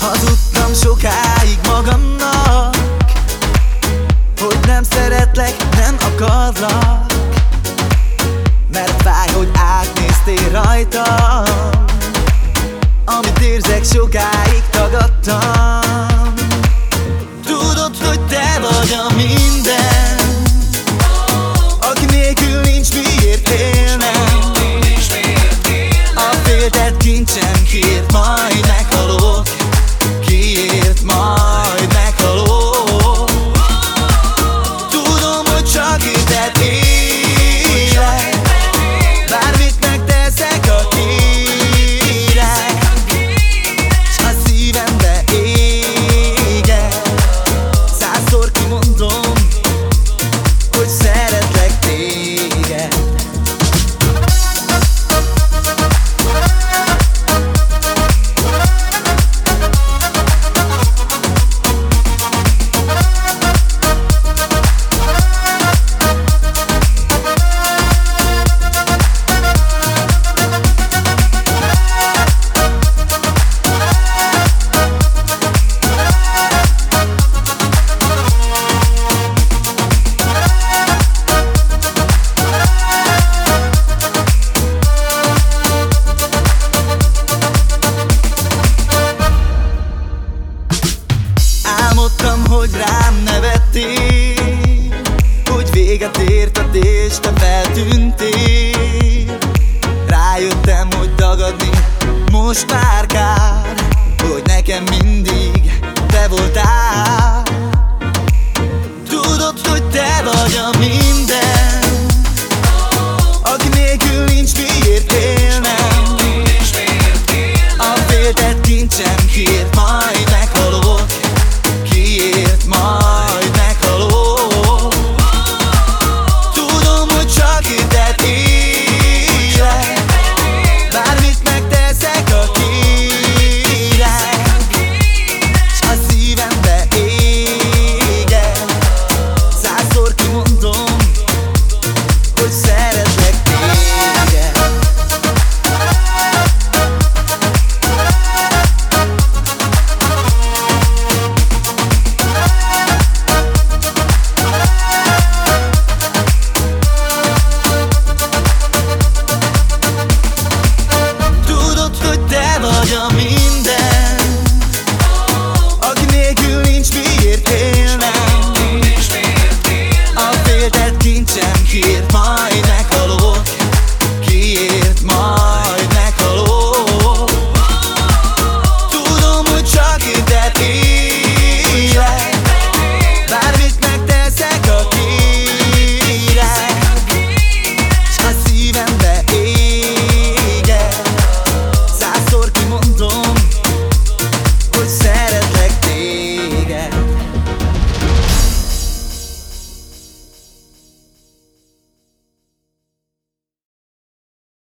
Hazudtam sokáig magamnak Hogy nem szeretlek, nem akarlak. Mert fáj, hogy átnéztél rajtam Amit érzek, sokáig tagadtam. Tudod, hogy te vagy a minden Aki nélkül nincs miért élnem. A féltett kincsem kért majdnem. amiga terta desta